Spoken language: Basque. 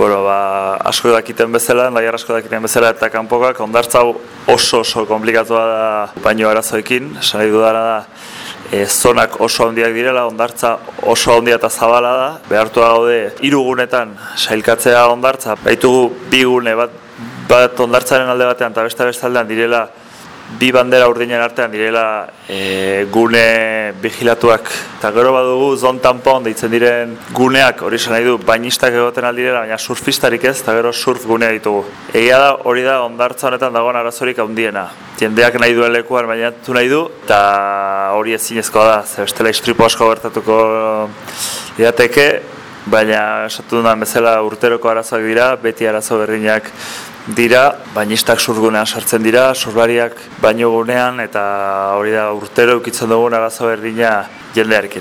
Bueno, ba, asko dakiten bezala, nahi asko dakiten bezala eta kanpokak, ondartza oso oso komplikatua da baino arazoekin, esan dudara da, e, zonak oso handiak direla, ondartza oso handia eta zabala da, behartu gaude irugunetan sailkatzea ondartza, baitugu bi gune bat, bat ondartzaren alde batean eta beste bestaldean direla bi bandera urdinen artean direla e, gune vigilatuak. Eta gero badugu zon tampon deitzen diren guneak hori esan nahi du bainistak egoten aldirela baina surfistarik ez eta gero surf gunea ditugu. Egia da hori da ondartza honetan dagoen arazorik handiena. Jendeak nahi duen lekuan baina nahi du eta hori ezinezkoa da. Ze bestela istripo asko gertatuko lirateke baina esatu dudan bezala urteroko arazoak dira, beti arazo berriak dira, bainistak surgunean sartzen dira, surbariak baino gunean, eta hori da urtero ukitzen dugun arazo berdina jendearekin.